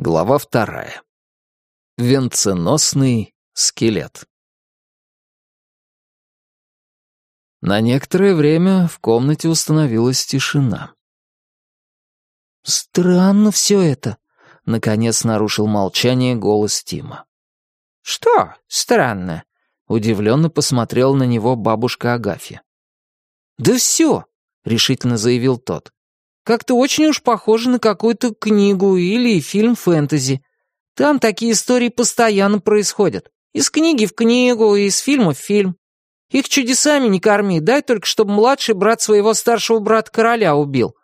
Глава вторая. Венценосный скелет. На некоторое время в комнате установилась тишина. «Странно все это», — наконец нарушил молчание голос Тима. «Что странно?» — удивленно посмотрела на него бабушка Агафья. «Да все», — решительно заявил тот. «Как-то очень уж похоже на какую-то книгу или фильм фэнтези. Там такие истории постоянно происходят. Из книги в книгу, из фильма в фильм. Их чудесами не корми, дай только, чтобы младший брат своего старшего брата короля убил.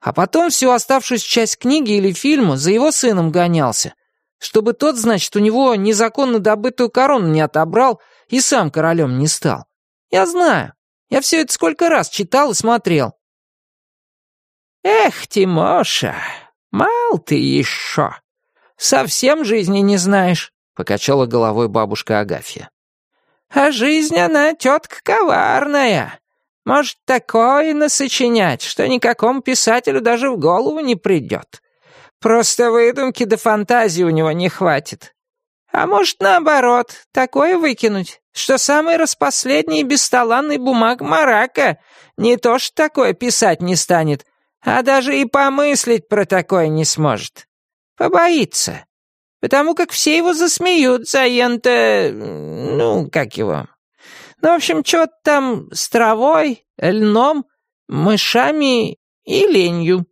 А потом всю оставшуюся часть книги или фильма за его сыном гонялся. Чтобы тот, значит, у него незаконно добытую корону не отобрал и сам королем не стал. Я знаю. Я все это сколько раз читал и смотрел. Эх, Тимоша, мал ты еще. Совсем жизни не знаешь, покачала головой бабушка Агафья. А жизнь она тетка коварная. Может такое насочинять, что никакому писателю даже в голову не придет. Просто выдумки до да фантазии у него не хватит. А может, наоборот, такое выкинуть, что самый распоследний бесталанный бумаг Марака не то что такое писать не станет, а даже и помыслить про такое не сможет. Побоится. Потому как все его засмеют за ента... ну, как его... Ну, в общем, что-то там с травой, льном, мышами и ленью.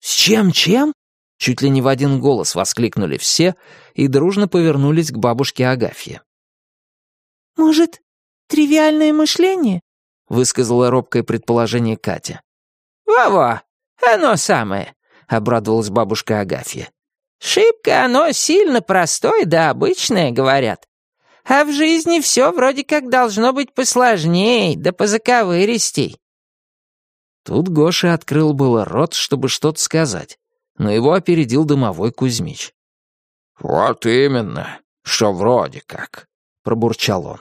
«С чем-чем?» Чуть ли не в один голос воскликнули все и дружно повернулись к бабушке Агафье. «Может, тривиальное мышление?» — высказала робкое предположение Катя. «Во-во, оно самое», — обрадовалась бабушка Агафья. «Шибко оно сильно простое да обычное, говорят. А в жизни все вроде как должно быть посложней, да позаковыристей». Тут Гоша открыл было рот, чтобы что-то сказать, но его опередил дымовой Кузьмич. «Вот именно, что вроде как», — пробурчал он.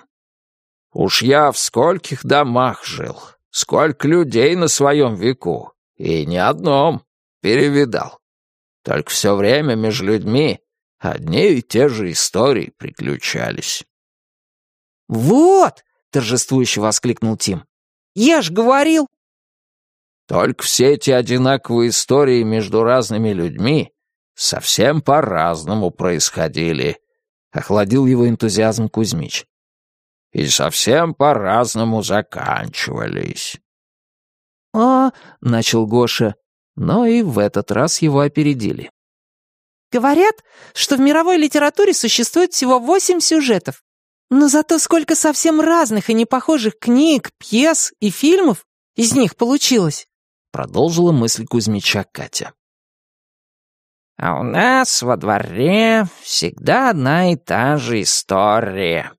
«Уж я в скольких домах жил, сколько людей на своем веку, и ни одном перевидал. Только все время между людьми одни и те же истории приключались». «Вот!» — торжествующе воскликнул Тим. «Я ж говорил, только все эти одинаковые истории между разными людьми совсем по-разному происходили», — охладил его энтузиазм Кузьмич. «И совсем по-разному заканчивались». «А...» — начал Гоша, но и в этот раз его опередили. «Говорят, что в мировой литературе существует всего восемь сюжетов. Но зато сколько совсем разных и непохожих книг, пьес и фильмов из них получилось. Продолжила мысль Кузьмича Катя. «А у нас во дворе всегда одна и та же история.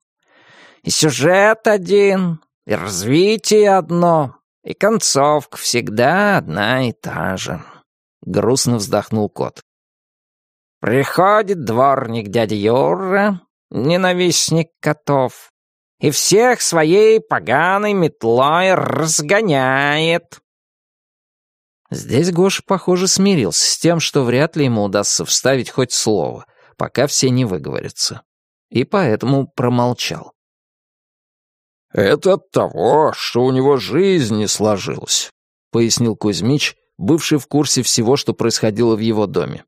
И сюжет один, и развитие одно, и концовка всегда одна и та же», — грустно вздохнул кот. «Приходит дворник дядя Юра, ненавистник котов, и всех своей поганой метлой разгоняет. Здесь Гоша, похоже, смирился с тем, что вряд ли ему удастся вставить хоть слово, пока все не выговорятся. И поэтому промолчал. «Это от того, что у него жизнь не сложилась», — пояснил Кузьмич, бывший в курсе всего, что происходило в его доме.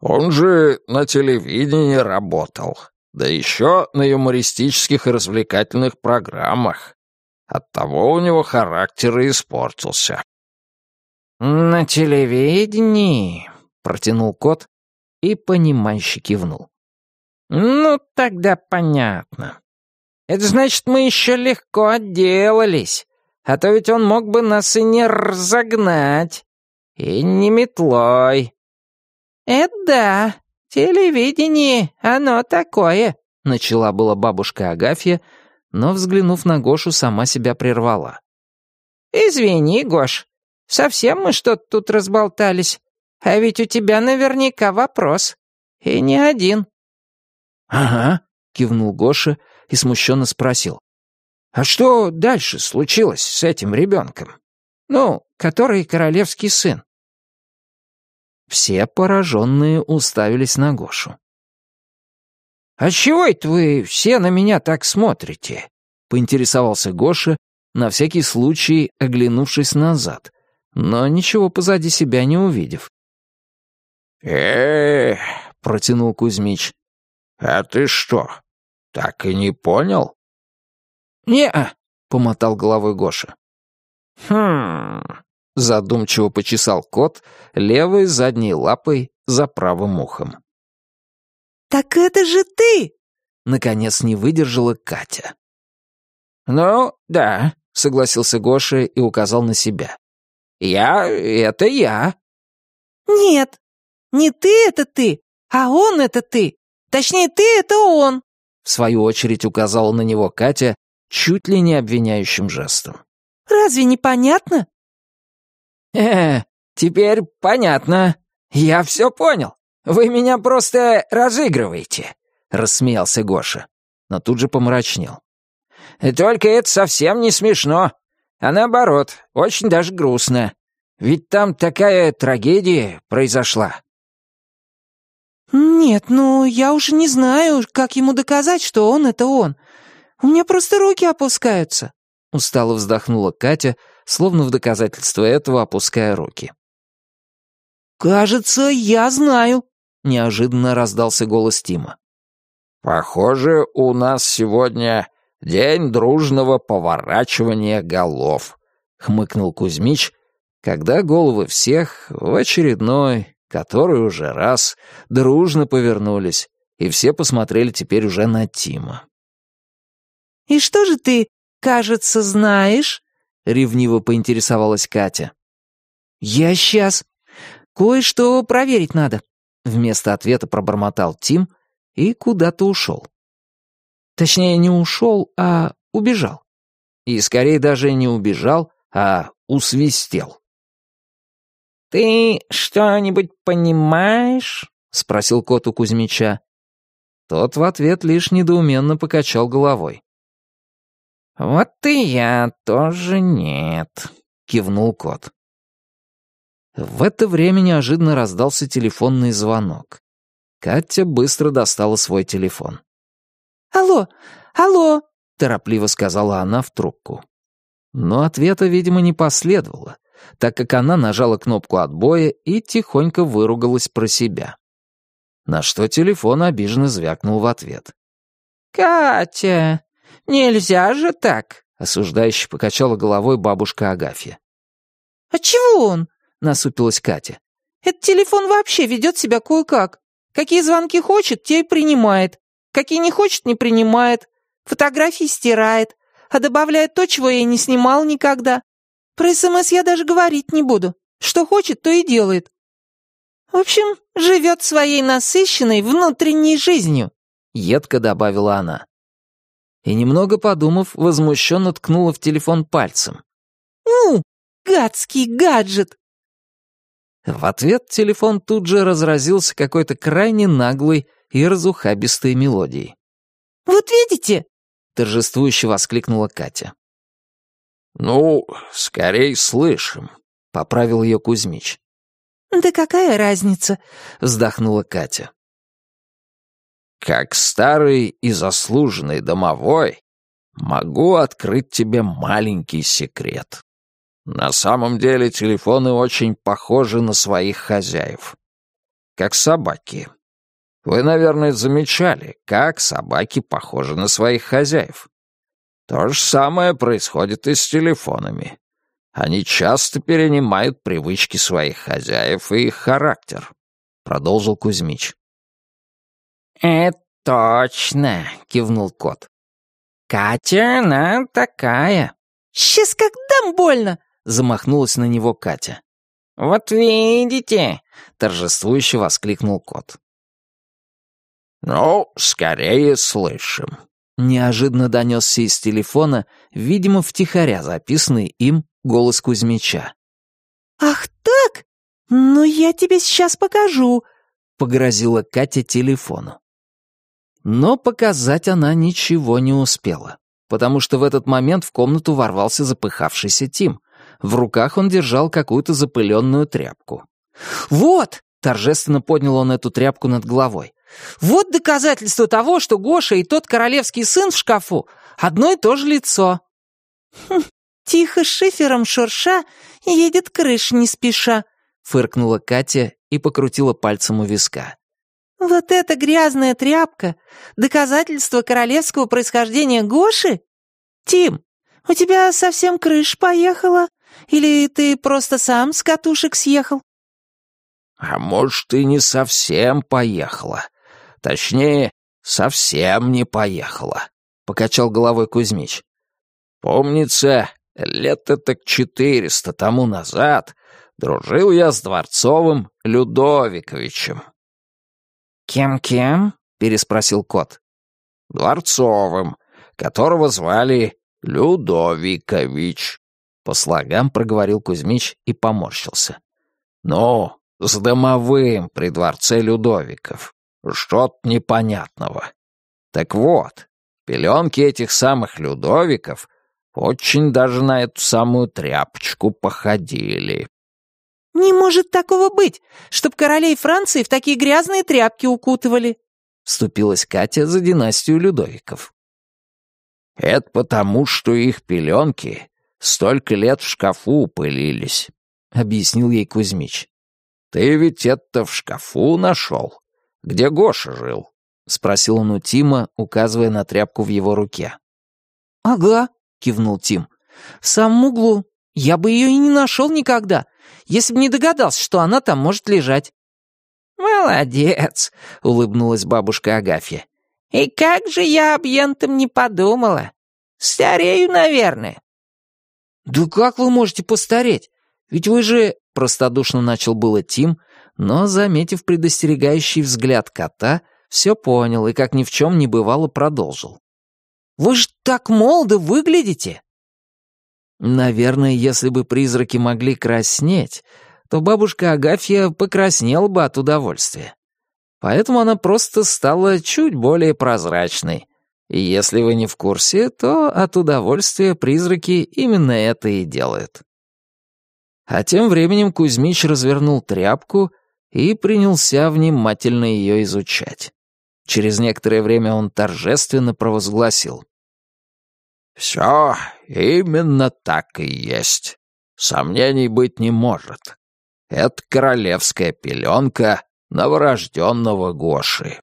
«Он же на телевидении работал, да еще на юмористических и развлекательных программах. Оттого у него характер и испортился. «На телевидении», — протянул кот и, понимающе кивнул. «Ну, тогда понятно. Это значит, мы еще легко отделались, а то ведь он мог бы нас и не разогнать, и не метлой». «Это да, телевидение, оно такое», — начала была бабушка Агафья, но, взглянув на Гошу, сама себя прервала. «Извини, Гош, Совсем мы что-то тут разболтались. А ведь у тебя наверняка вопрос. И не один». «Ага», — кивнул Гоша и смущенно спросил. «А что дальше случилось с этим ребенком? Ну, который королевский сын?» Все пораженные уставились на Гошу. «А чего это вы все на меня так смотрите?» — поинтересовался Гоша, на всякий случай оглянувшись назад, но ничего позади себя не увидев. э протянул Кузьмич. «А ты что, так и не понял?» «Не-а», помотал головой Гоша. «Хм...» — задумчиво почесал кот левой задней лапой за правым ухом. «Так это же ты!» — наконец не выдержала Катя. «Ну, да», — согласился Гоша и указал на себя. «Я — это я». «Нет, не ты это ты, а он это ты. Точнее, ты это он!» В свою очередь указала на него Катя чуть ли не обвиняющим жестом. «Разве не понятно?» «Э, теперь понятно. Я все понял. Вы меня просто разыгрываете», — рассмеялся Гоша, но тут же помрачнел. «Только это совсем не смешно, а наоборот, очень даже грустно. Ведь там такая трагедия произошла». «Нет, ну, я уже не знаю, как ему доказать, что он — это он. У меня просто руки опускаются», — устало вздохнула Катя, словно в доказательство этого опуская руки. «Кажется, я знаю», — неожиданно раздался голос Тима. «Похоже, у нас сегодня день дружного поворачивания голов», — хмыкнул Кузьмич, когда головы всех в очередной, который уже раз, дружно повернулись, и все посмотрели теперь уже на Тима. «И что же ты, кажется, знаешь?» — ревниво поинтересовалась Катя. «Я сейчас. Кое-что проверить надо», — вместо ответа пробормотал Тим и куда-то ушел. Точнее, не ушел, а убежал. И скорее даже не убежал, а усвистел. «Ты что-нибудь понимаешь?» — спросил кот у Кузьмича. Тот в ответ лишь недоуменно покачал головой. «Вот и я тоже нет», — кивнул кот. В это время неожиданно раздался телефонный звонок. Катя быстро достала свой телефон. «Алло, алло!» — торопливо сказала она в трубку. Но ответа, видимо, не последовало, так как она нажала кнопку отбоя и тихонько выругалась про себя. На что телефон обиженно звякнул в ответ. «Катя, нельзя же так!» — осуждающе покачала головой бабушка Агафья. «А чего он?» — насупилась Катя. «Этот телефон вообще ведет себя кое-как. Какие звонки хочет, те и принимает. Какие не хочет, не принимает. Фотографии стирает. А добавляет то, чего я не снимал никогда. Про СМС я даже говорить не буду. Что хочет, то и делает. В общем, живет своей насыщенной внутренней жизнью», — едко добавила она. И немного подумав, возмущенно ткнула в телефон пальцем. «Ну, гадский гаджет!» В ответ телефон тут же разразился какой-то крайне наглой и разухабистой мелодией. «Вот видите?» — торжествующе воскликнула Катя. «Ну, скорей слышим», — поправил ее Кузьмич. «Да какая разница?» — вздохнула Катя. «Как старый и заслуженный домовой, могу открыть тебе маленький секрет. На самом деле телефоны очень похожи на своих хозяев. Как собаки. Вы, наверное, замечали, как собаки похожи на своих хозяев. То же самое происходит и с телефонами. Они часто перенимают привычки своих хозяев и их характер», — продолжил Кузьмич. «Это точно», — кивнул кот. «Катя, она такая». «Сейчас как дам больно!» — замахнулась на него Катя. «Вот видите!» — торжествующе воскликнул кот. «Ну, скорее слышим», Неожиданно донесся из телефона, видимо, втихаря записанный им голос Кузьмича. «Ах так? Ну, я тебе сейчас покажу», — погрозила Катя телефону. Но показать она ничего не успела, потому что в этот момент в комнату ворвался запыхавшийся Тим. В руках он держал какую-то запыленную тряпку. «Вот!» — Торжественно поднял он эту тряпку над головой. «Вот доказательство того, что Гоша и тот королевский сын в шкафу одно и то же лицо». Хм, «Тихо шифером шурша едет крыш не спеша», — фыркнула Катя и покрутила пальцем у виска. «Вот эта грязная тряпка — доказательство королевского происхождения Гоши? Тим, у тебя совсем крыш поехала? Или ты просто сам с катушек съехал?» «А может, и не совсем поехала. Точнее, совсем не поехала», — покачал головой Кузьмич. «Помнится, лет так четыреста тому назад дружил я с Дворцовым Людовиковичем». «Кем-кем?» — переспросил кот. «Дворцовым, которого звали Людовикович», — по слогам проговорил Кузьмич и поморщился. «Ну, с домовым при дворце Людовиков. Что-то непонятного. Так вот, пеленки этих самых Людовиков очень даже на эту самую тряпочку походили. «Не может такого быть, чтоб королей Франции в такие грязные тряпки укутывали», — вступилась Катя за династию Людовиков. «Это потому, что их пеленки столько лет в шкафу пылились», — объяснил ей Кузьмич. «Ты ведь это в шкафу нашел, где Гоша жил?» — спросил он у Тима, указывая на тряпку в его руке. «Ага», — кивнул Тим. «В самом углу. Я бы ее и не нашел никогда, если бы не догадался, что она там может лежать». «Молодец», — улыбнулась бабушка Агафья. «И как же я об ентом не подумала? Старею, наверное». «Да как вы можете постареть? Ведь вы же...» — простодушно начал было Тим, но, заметив предостерегающий взгляд кота, все понял и, как ни в чем не бывало, продолжил. «Вы ж так молодо выглядите!» Наверное, если бы призраки могли краснеть, то бабушка Агафья покраснела бы от удовольствия. Поэтому она просто стала чуть более прозрачной. И если вы не в курсе, то от удовольствия призраки именно это и делают. А тем временем Кузьмич развернул тряпку и принялся внимательно ее изучать. Через некоторое время он торжественно провозгласил. «Все именно так и есть. Сомнений быть не может. Это королевская пеленка новорожденного Гоши».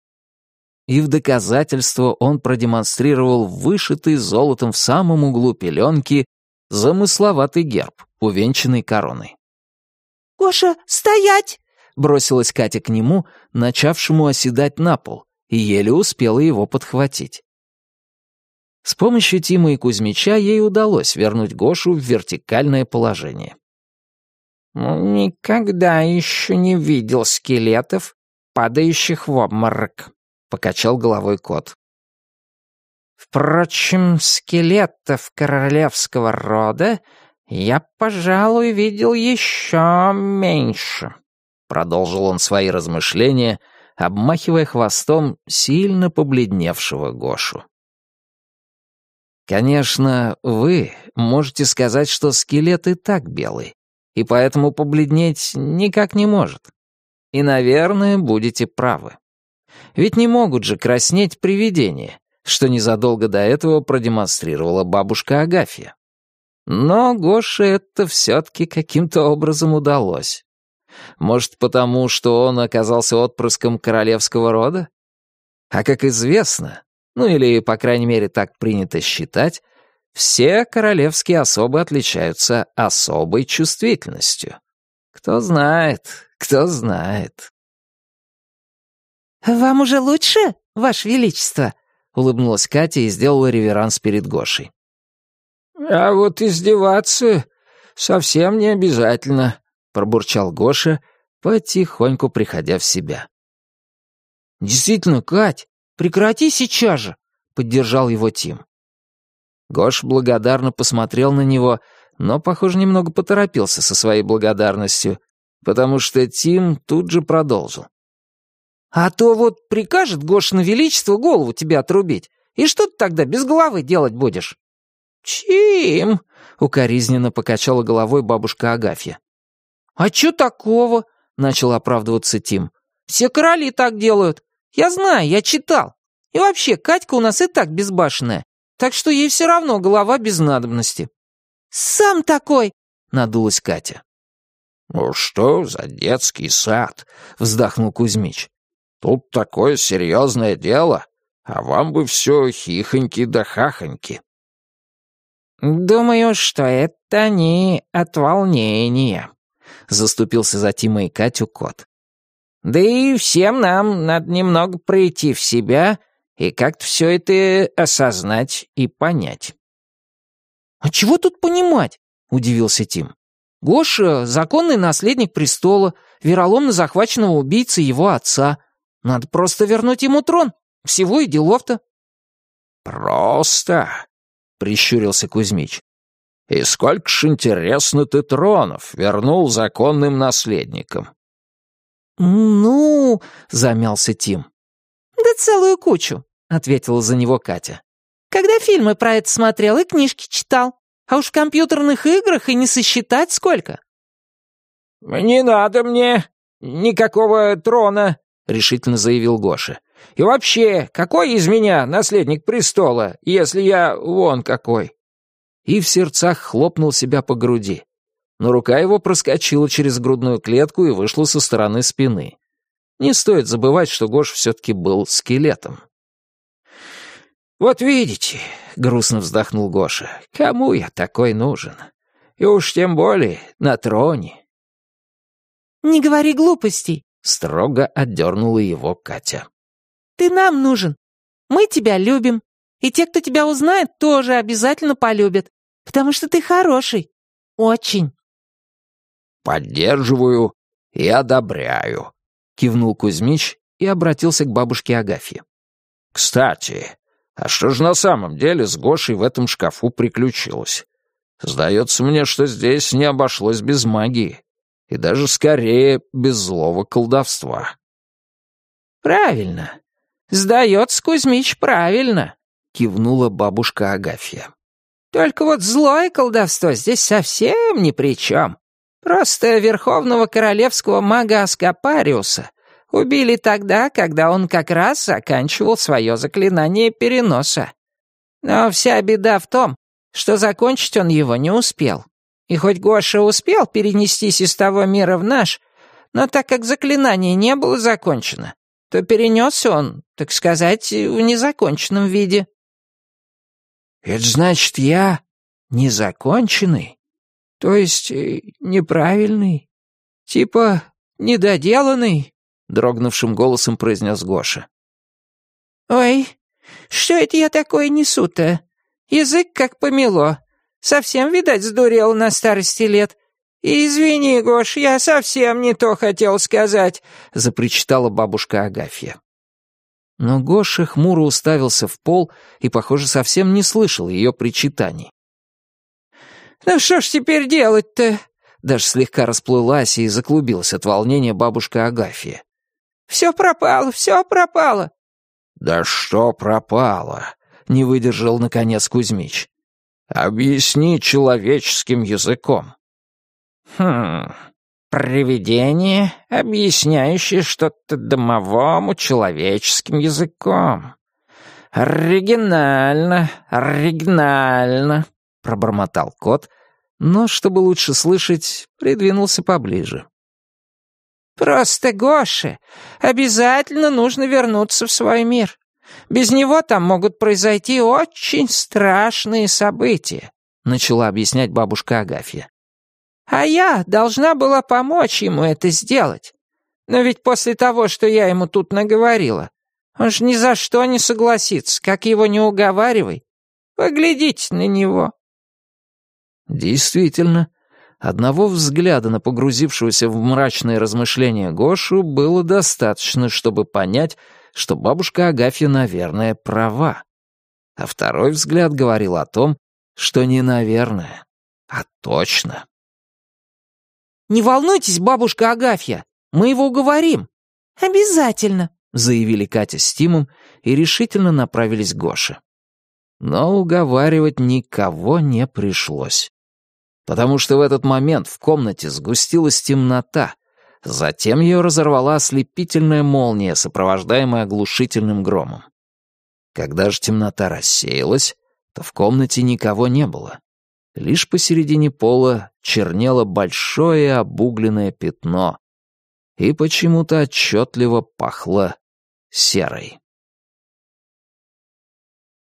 И в доказательство он продемонстрировал вышитый золотом в самом углу пеленки замысловатый герб, увенчанный короной. «Гоша, стоять!» — бросилась Катя к нему, начавшему оседать на пол, и еле успела его подхватить. С помощью Тима и Кузьмича ей удалось вернуть Гошу в вертикальное положение. «Никогда еще не видел скелетов, падающих в обморок», — покачал головой кот. «Впрочем, скелетов королевского рода я, пожалуй, видел еще меньше», — продолжил он свои размышления, обмахивая хвостом сильно побледневшего Гошу. Конечно, вы можете сказать, что скелет и так белый, и поэтому побледнеть никак не может. И, наверное, будете правы. Ведь не могут же краснеть привидения, что незадолго до этого продемонстрировала бабушка Агафья. Но Гоше это все-таки каким-то образом удалось. Может, потому, что он оказался отпрыском королевского рода? А как известно, ну или, по крайней мере, так принято считать, все королевские особы отличаются особой чувствительностью. Кто знает, кто знает. «Вам уже лучше, Ваше Величество?» — улыбнулась Катя и сделала реверанс перед Гошей. «А вот издеваться совсем не обязательно», — пробурчал Гоша, потихоньку приходя в себя. «Действительно, Кать, прекрати сейчас же!» — поддержал его Тим. Гош благодарно посмотрел на него, но, похоже, немного поторопился со своей благодарностью, потому что Тим тут же продолжил. «А то вот прикажет Гош на Величество голову тебе отрубить, и что ты тогда без головы делать будешь?» «Тим!» — укоризненно покачала головой бабушка Агафья. «А чё такого?» — начал оправдываться Тим. «Все короли так делают. Я знаю, я читал. И вообще, Катька у нас и так безбашенная, так что ей все равно голова без надобности». «Сам такой!» — надулась Катя. «Ну что за детский сад?» — вздохнул Кузьмич. «Тут такое серьезное дело, а вам бы все хихоньки да хахоньки». «Думаю, что это не от волнения», — заступился за Тима и Катю кот. «Да и всем нам надо немного прийти в себя и как-то все это осознать и понять». «А чего тут понимать?» — удивился Тим. «Гоша — законный наследник престола, вероломно захваченного убийцы его отца. Надо просто вернуть ему трон. Всего и делов-то». «Просто?» — прищурился Кузьмич. «И сколько ж, интересно, ты тронов вернул законным наследникам?» «Ну...» — замялся Тим. «Да целую кучу», — ответила за него Катя. «Когда фильмы про это смотрел и книжки читал. А уж в компьютерных играх и не сосчитать сколько». «Не надо мне никакого трона», — решительно заявил Гоша. И вообще, какой из меня наследник престола, если я вон какой?» И в сердцах хлопнул себя по груди. Но рука его проскочила через грудную клетку и вышла со стороны спины. Не стоит забывать, что Гош все-таки был скелетом. «Вот видите», — грустно вздохнул Гоша, — «кому я такой нужен? И уж тем более на троне». «Не говори глупостей», — строго отдернула его Катя. Ты нам нужен. Мы тебя любим. И те, кто тебя узнает, тоже обязательно полюбят. Потому что ты хороший. Очень». «Поддерживаю и одобряю», — кивнул Кузьмич и обратился к бабушке Агафье. «Кстати, а что же на самом деле с Гошей в этом шкафу приключилось? Сдается мне, что здесь не обошлось без магии, и даже скорее без злого колдовства». «Правильно. «Сдается Кузьмич правильно», — кивнула бабушка Агафья. «Только вот злое колдовство здесь совсем ни при чем. Просто верховного королевского мага Аскапариуса убили тогда, когда он как раз заканчивал свое заклинание переноса. Но вся беда в том, что закончить он его не успел. И хоть Гоша успел перенестись из того мира в наш, но так как заклинание не было закончено, то перенес он, так сказать, в незаконченном виде». «Это значит, я незаконченный? То есть э, неправильный? Типа недоделанный?» — дрогнувшим голосом произнес Гоша. «Ой, что это я такое несу-то? Язык как помело. Совсем, видать, сдурел на старости лет. «Извини, Гош, я совсем не то хотел сказать», — запричитала бабушка Агафья. Но Гоша хмуро уставился в пол и, похоже, совсем не слышал ее причитаний. «Ну что ж теперь делать-то?» Даже слегка расплылась и заклубилась от волнения бабушка Агафья. «Все пропало, все пропало». «Да что пропало?» — не выдержал, наконец, Кузьмич. «Объясни человеческим языком». Хм, привидение, объясняющее что-то домовому человеческим языком. Оригинально, оригинально, пробормотал кот, но, чтобы лучше слышать, придвинулся поближе. «Просто, Гоше, обязательно нужно вернуться в свой мир. Без него там могут произойти очень страшные события», — начала объяснять бабушка Агафья. А я должна была помочь ему это сделать. Но ведь после того, что я ему тут наговорила, он же ни за что не согласится, как его не уговаривай. Поглядите на него». Действительно, одного взгляда на погрузившегося в мрачные размышления Гошу было достаточно, чтобы понять, что бабушка Агафья, наверное, права. А второй взгляд говорил о том, что не наверное, а точно. «Не волнуйтесь, бабушка Агафья, мы его уговорим». «Обязательно», — заявили Катя с Тимом и решительно направились к Гоше. Но уговаривать никого не пришлось. Потому что в этот момент в комнате сгустилась темнота, Затем ее разорвала ослепительная молния, сопровождаемая оглушительным громом. Когда же темнота рассеялась, то в комнате никого не было. Лишь посередине пола чернело большое обугленное пятно, и почему-то отчетливо пахло серой.